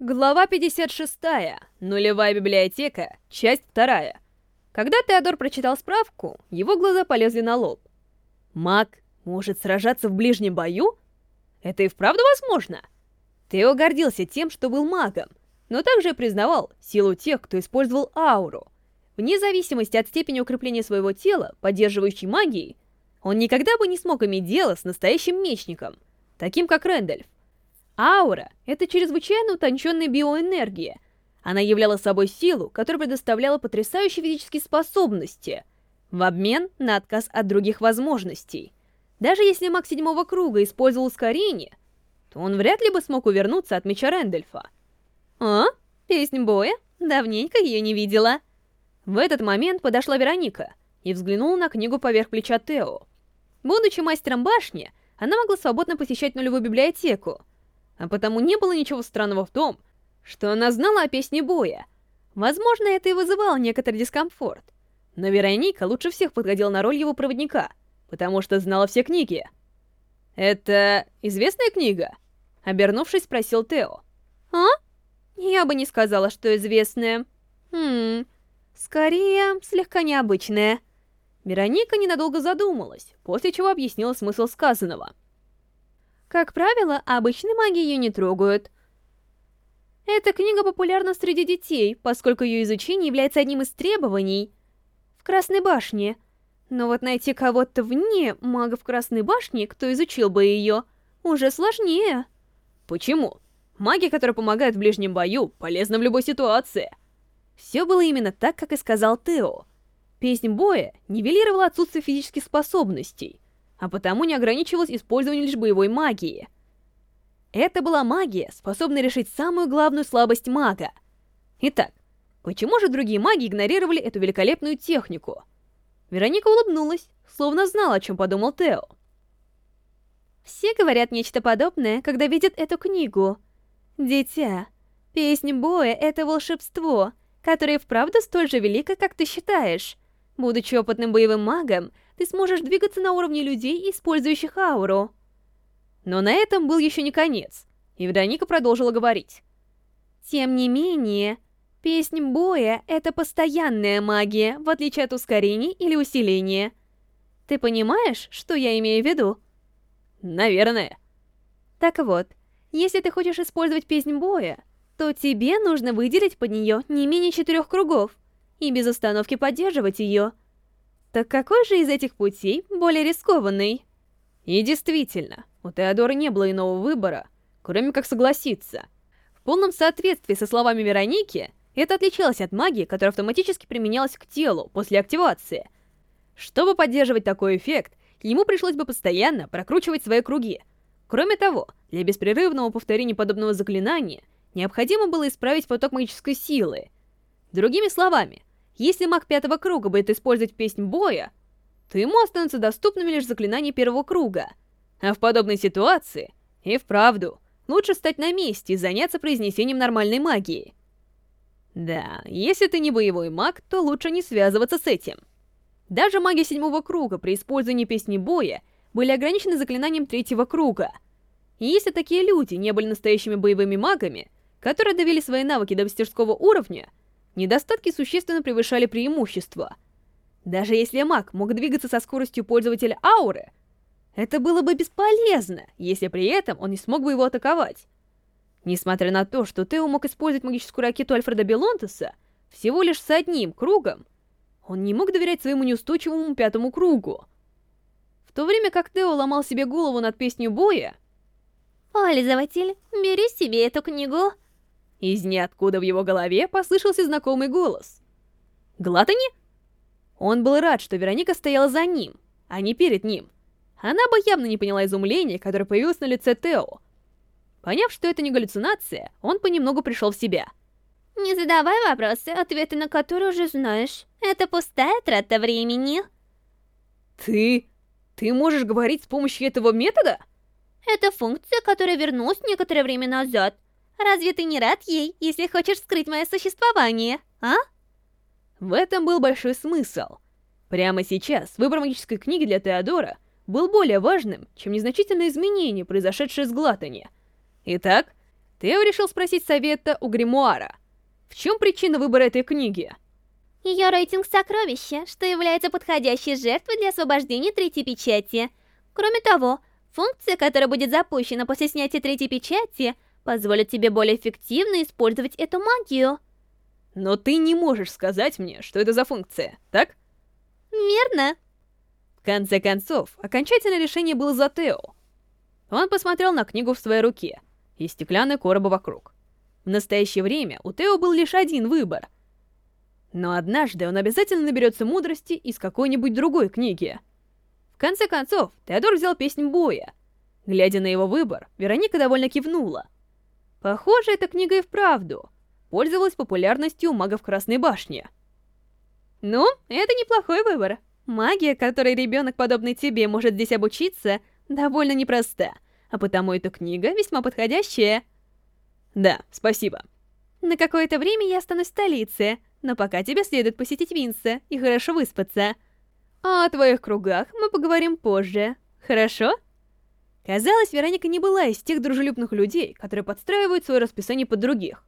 Глава 56. Нулевая библиотека. Часть 2. Когда Теодор прочитал справку, его глаза полезли на лоб. Маг может сражаться в ближнем бою? Это и вправду возможно? Тео гордился тем, что был магом, но также признавал силу тех, кто использовал ауру. Вне зависимости от степени укрепления своего тела, поддерживающей магией, он никогда бы не смог иметь дело с настоящим мечником, таким как Рэндальф. Аура — это чрезвычайно утонченная биоэнергия. Она являла собой силу, которая предоставляла потрясающие физические способности в обмен на отказ от других возможностей. Даже если маг седьмого круга использовал ускорение, то он вряд ли бы смог увернуться от меча Рэндольфа. «А? Песнь боя? Давненько ее не видела». В этот момент подошла Вероника и взглянула на книгу поверх плеча Тео. Будучи мастером башни, она могла свободно посещать нулевую библиотеку, а потому не было ничего странного в том, что она знала о песне боя. Возможно, это и вызывало некоторый дискомфорт. Но Вероника лучше всех подходила на роль его проводника, потому что знала все книги. «Это известная книга?» Обернувшись, спросил Тео. «А? Я бы не сказала, что известная. Хм, скорее, слегка необычная». Вероника ненадолго задумалась, после чего объяснила смысл сказанного. Как правило, обычные маги ее не трогают. Эта книга популярна среди детей, поскольку ее изучение является одним из требований в Красной башне. Но вот найти кого-то вне магов Красной башни, кто изучил бы ее, уже сложнее. Почему? Маги, которые помогают в ближнем бою, полезны в любой ситуации. Все было именно так, как и сказал Тео. Песнь боя нивелировала отсутствие физических способностей — а потому не ограничивалась использованием лишь боевой магии. Это была магия, способная решить самую главную слабость мага. Итак, почему же другие маги игнорировали эту великолепную технику? Вероника улыбнулась, словно знала, о чем подумал Тео. Все говорят нечто подобное, когда видят эту книгу. Дитя, песнь боя — это волшебство, которое вправду столь же велико, как ты считаешь. Будучи опытным боевым магом, ты сможешь двигаться на уровне людей, использующих ауру. Но на этом был еще не конец, и Вероника продолжила говорить. Тем не менее, песнь боя — это постоянная магия, в отличие от ускорений или усиления. Ты понимаешь, что я имею в виду? Наверное. Так вот, если ты хочешь использовать песнь боя, то тебе нужно выделить под нее не менее четырех кругов и без остановки поддерживать ее — так какой же из этих путей более рискованный? И действительно, у Теодора не было иного выбора, кроме как согласиться. В полном соответствии со словами Вероники, это отличалось от магии, которая автоматически применялась к телу после активации. Чтобы поддерживать такой эффект, ему пришлось бы постоянно прокручивать свои круги. Кроме того, для беспрерывного повторения подобного заклинания необходимо было исправить поток магической силы. Другими словами, если маг пятого круга будет использовать песнь боя, то ему останутся доступными лишь заклинания первого круга. А в подобной ситуации, и вправду, лучше стать на месте и заняться произнесением нормальной магии. Да, если ты не боевой маг, то лучше не связываться с этим. Даже маги седьмого круга при использовании песни боя были ограничены заклинанием третьего круга. И если такие люди не были настоящими боевыми магами, которые довели свои навыки до мастерского уровня, недостатки существенно превышали преимущества. Даже если маг мог двигаться со скоростью пользователя ауры, это было бы бесполезно, если при этом он не смог бы его атаковать. Несмотря на то, что Тео мог использовать магическую ракету Альфреда Белонтеса всего лишь с одним кругом, он не мог доверять своему неустойчивому пятому кругу. В то время как Тео ломал себе голову над песней боя... «Пользователь, бери себе эту книгу», из ниоткуда в его голове послышался знакомый голос. «Глатани?» Он был рад, что Вероника стояла за ним, а не перед ним. Она бы явно не поняла изумления, которое появилось на лице Тео. Поняв, что это не галлюцинация, он понемногу пришел в себя. «Не задавай вопросы, ответы на которые уже знаешь. Это пустая трата времени». «Ты... ты можешь говорить с помощью этого метода?» Это функция, которая вернулась некоторое время назад. Разве ты не рад ей, если хочешь скрыть мое существование, а? В этом был большой смысл. Прямо сейчас выбор магической книги для Теодора был более важным, чем незначительные изменения, произошедшие с Глатани. Итак, Тео решил спросить совета у гримуара. В чем причина выбора этой книги? Ее рейтинг сокровища, что является подходящей жертвой для освобождения третьей печати. Кроме того, функция, которая будет запущена после снятия третьей печати, позволит тебе более эффективно использовать эту магию. Но ты не можешь сказать мне, что это за функция, так? Верно. В конце концов, окончательное решение было за Тео. Он посмотрел на книгу в своей руке и стеклянные коробы вокруг. В настоящее время у Тео был лишь один выбор. Но однажды он обязательно наберется мудрости из какой-нибудь другой книги. В конце концов, Теодор взял песнь боя. Глядя на его выбор, Вероника довольно кивнула. Похоже, эта книга и вправду пользовалась популярностью у магов Красной Башни. Ну, это неплохой выбор. Магия, которой ребенок, подобный тебе, может здесь обучиться, довольно непроста, а потому эта книга весьма подходящая. Да, спасибо. На какое-то время я останусь в столице, но пока тебе следует посетить Винса и хорошо выспаться. А о твоих кругах мы поговорим позже, хорошо? Казалось, Вероника не была из тех дружелюбных людей, которые подстраивают свое расписание под других.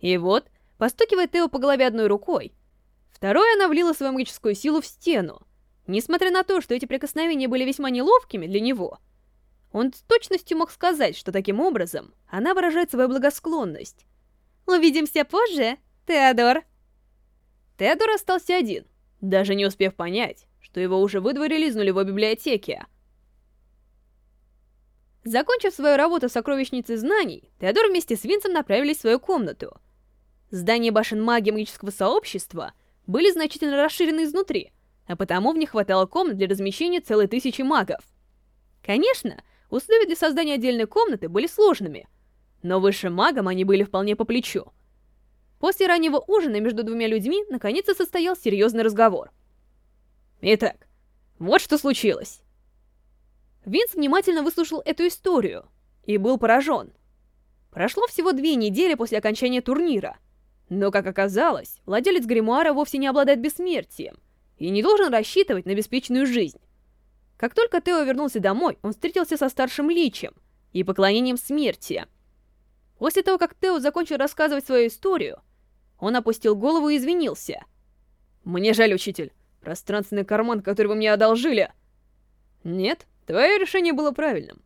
И вот, постукивая Тео по голове одной рукой, второй она влила свою магическую силу в стену. Несмотря на то, что эти прикосновения были весьма неловкими для него, он с точностью мог сказать, что таким образом она выражает свою благосклонность. «Увидимся позже, Теодор!» Теодор остался один, даже не успев понять, что его уже выдворили из нулевой библиотеки. Закончив свою работу в сокровищнице знаний, Теодор вместе с Винсом направились в свою комнату. Здания башен магии магического сообщества были значительно расширены изнутри, а потому в них хватало комнат для размещения целой тысячи магов. Конечно, Условия для создания отдельной комнаты были сложными, но высшим магам они были вполне по плечу. После раннего ужина между двумя людьми наконец-то состоял серьезный разговор. Итак, вот что случилось. Винс внимательно выслушал эту историю и был поражен. Прошло всего две недели после окончания турнира, но, как оказалось, владелец гримуара вовсе не обладает бессмертием и не должен рассчитывать на беспечную жизнь. Как только Тео вернулся домой, он встретился со старшим Личем и поклонением смерти. После того, как Тео закончил рассказывать свою историю, он опустил голову и извинился. «Мне жаль, учитель. Пространственный карман, который вы мне одолжили...» «Нет, твое решение было правильным.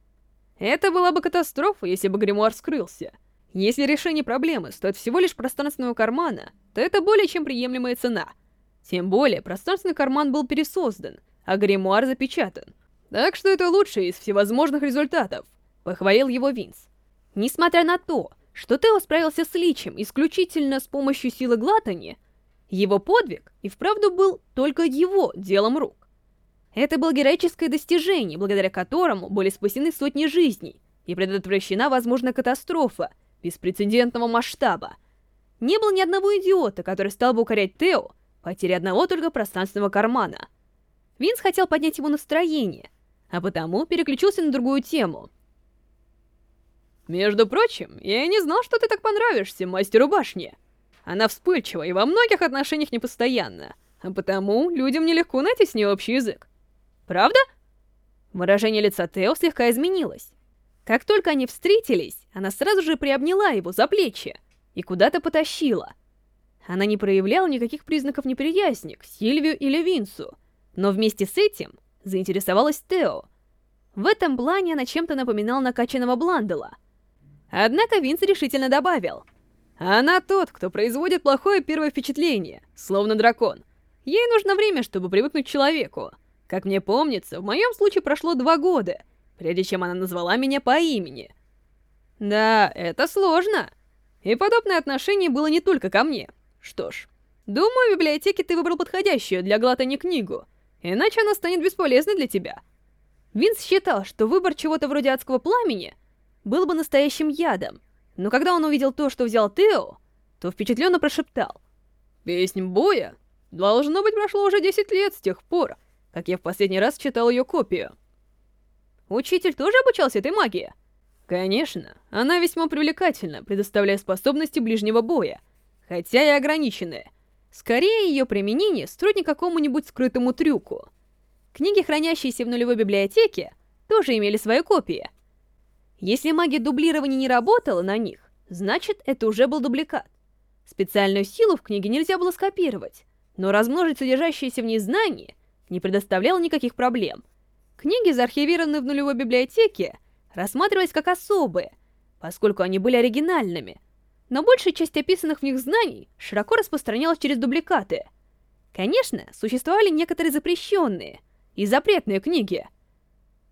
Это была бы катастрофа, если бы гримуар скрылся. Если решение проблемы стоит всего лишь пространственного кармана, то это более чем приемлемая цена. Тем более, пространственный карман был пересоздан, а гримуар запечатан. Так что это лучший из всевозможных результатов, похвалил его Винс. Несмотря на то, что Тео справился с Личем исключительно с помощью силы глатани, его подвиг и вправду был только его делом рук. Это было героическое достижение, благодаря которому были спасены сотни жизней и предотвращена возможная катастрофа беспрецедентного масштаба. Не было ни одного идиота, который стал бы укорять Тео потерей одного только пространственного кармана — Винс хотел поднять его настроение, а потому переключился на другую тему. «Между прочим, я не знал, что ты так понравишься мастеру башни. Она вспыльчива и во многих отношениях непостоянна, а потому людям нелегко найти с ней общий язык. Правда?» Выражение лица Тео слегка изменилось. Как только они встретились, она сразу же приобняла его за плечи и куда-то потащила. Она не проявляла никаких признаков неприязни к Сильвию или Винсу, но вместе с этим заинтересовалась Тео. В этом плане она чем-то напоминала накачанного Бландела. Однако Винс решительно добавил. Она тот, кто производит плохое первое впечатление, словно дракон. Ей нужно время, чтобы привыкнуть к человеку. Как мне помнится, в моем случае прошло два года, прежде чем она назвала меня по имени. Да, это сложно. И подобное отношение было не только ко мне. Что ж, думаю, в библиотеке ты выбрал подходящую для глатани книгу — иначе она станет бесполезной для тебя. Винс считал, что выбор чего-то вроде адского пламени был бы настоящим ядом, но когда он увидел то, что взял Тео, то впечатленно прошептал. «Песнь боя? Должно быть, прошло уже 10 лет с тех пор, как я в последний раз читал ее копию». Учитель тоже обучался этой магии? Конечно, она весьма привлекательна, предоставляя способности ближнего боя, хотя и ограниченные, Скорее, ее применение струдни какому-нибудь скрытому трюку. Книги, хранящиеся в нулевой библиотеке, тоже имели свои копии. Если магия дублирования не работала на них, Значит, это уже был дубликат. Специальную силу в книге нельзя было скопировать, но размножить содержащиеся в ней знания не предоставляло никаких проблем. Книги, заархивированные в нулевой библиотеке, рассматривались как особые, поскольку они были оригинальными, но большая часть описанных в них знаний широко распространялась через дубликаты. Конечно, существовали некоторые запрещенные и запретные книги,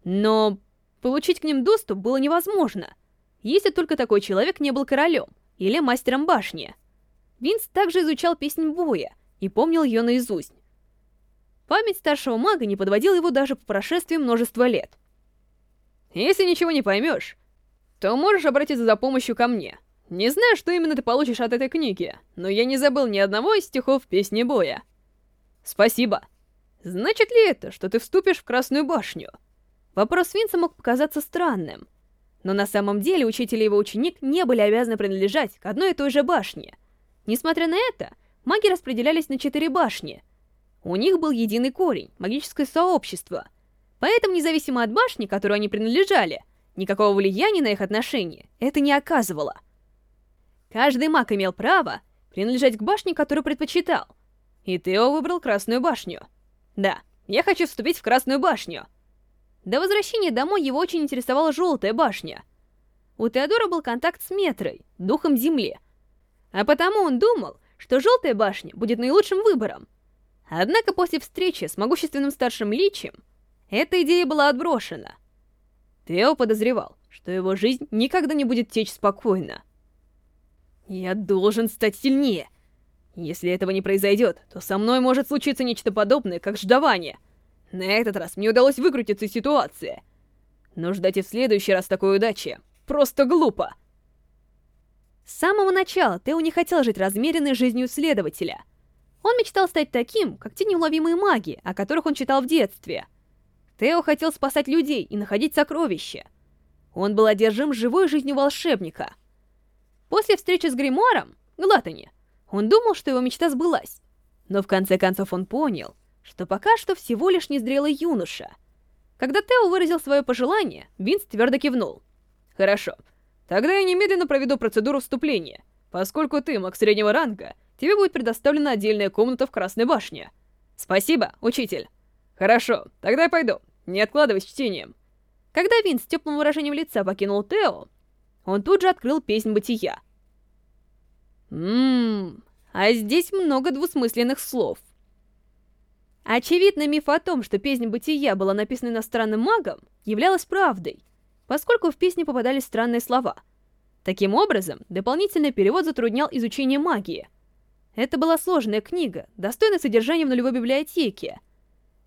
но получить к ним доступ было невозможно, если только такой человек не был королем или мастером башни. Винс также изучал песнь боя и помнил ее наизусть. Память старшего мага не подводила его даже по прошествии множества лет. «Если ничего не поймешь, то можешь обратиться за помощью ко мне. Не знаю, что именно ты получишь от этой книги, но я не забыл ни одного из стихов песни боя». «Спасибо. Значит ли это, что ты вступишь в Красную башню?» Вопрос Винса мог показаться странным, но на самом деле учитель и его ученик не были обязаны принадлежать к одной и той же башне. Несмотря на это, маги распределялись на четыре башни. У них был единый корень, магическое сообщество. Поэтому, независимо от башни, которой они принадлежали, никакого влияния на их отношения это не оказывало. Каждый маг имел право принадлежать к башне, которую предпочитал. И Тео выбрал Красную башню. Да, я хочу вступить в Красную башню. До возвращения домой его очень интересовала Желтая башня. У Теодора был контакт с Метрой, духом Земли. А потому он думал, что Желтая башня будет наилучшим выбором. Однако после встречи с могущественным старшим Личем, эта идея была отброшена. Тео подозревал, что его жизнь никогда не будет течь спокойно. «Я должен стать сильнее. Если этого не произойдет, то со мной может случиться нечто подобное, как ждавание — на этот раз мне удалось выкрутиться из ситуации. Но ждать и в следующий раз такой удачи просто глупо. С самого начала Тео не хотел жить размеренной жизнью следователя. Он мечтал стать таким, как те неуловимые маги, о которых он читал в детстве. Тео хотел спасать людей и находить сокровища. Он был одержим живой жизнью волшебника. После встречи с Гримуаром, Глатани, он думал, что его мечта сбылась. Но в конце концов он понял, что пока что всего лишь незрелый юноша. Когда Тео выразил свое пожелание, Винс твердо кивнул. «Хорошо. Тогда я немедленно проведу процедуру вступления. Поскольку ты маг среднего ранга, тебе будет предоставлена отдельная комната в Красной башне. Спасибо, учитель. Хорошо, тогда я пойду. Не откладывай с чтением». Когда Винс с теплым выражением лица покинул Тео, он тут же открыл песнь бытия. Ммм, а здесь много двусмысленных слов. Очевидно, миф о том, что песня «Бытия» была написана иностранным магом, являлась правдой, поскольку в песне попадались странные слова. Таким образом, дополнительный перевод затруднял изучение магии. Это была сложная книга, достойная содержания в нулевой библиотеке.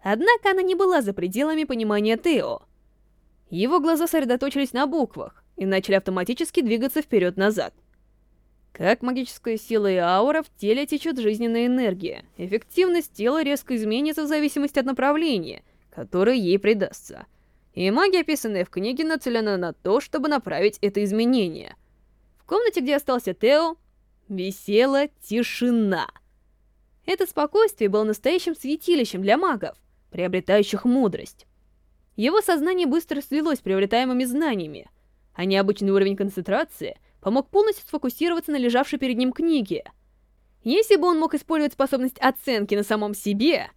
Однако она не была за пределами понимания Тео. Его глаза сосредоточились на буквах и начали автоматически двигаться вперед-назад. Как магическая сила и аура, в теле течет жизненная энергия. Эффективность тела резко изменится в зависимости от направления, которое ей придастся. И магия, описанная в книге, нацелена на то, чтобы направить это изменение. В комнате, где остался Тео, висела тишина. Это спокойствие было настоящим святилищем для магов, приобретающих мудрость. Его сознание быстро слилось с приобретаемыми знаниями, а необычный уровень концентрации — помог полностью сфокусироваться на лежавшей перед ним книге. Если бы он мог использовать способность оценки на самом себе,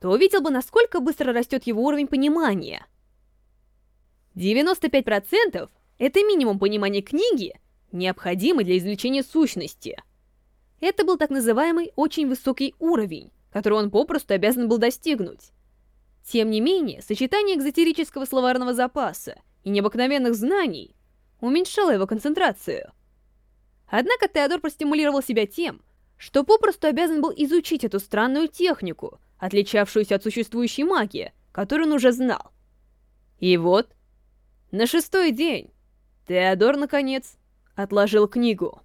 то увидел бы, насколько быстро растет его уровень понимания. 95% — это минимум понимания книги, необходимый для извлечения сущности. Это был так называемый очень высокий уровень, который он попросту обязан был достигнуть. Тем не менее, сочетание экзотерического словарного запаса и необыкновенных знаний уменьшало его концентрацию. Однако Теодор простимулировал себя тем, что попросту обязан был изучить эту странную технику, отличавшуюся от существующей магии, которую он уже знал. И вот, на шестой день, Теодор, наконец, отложил книгу.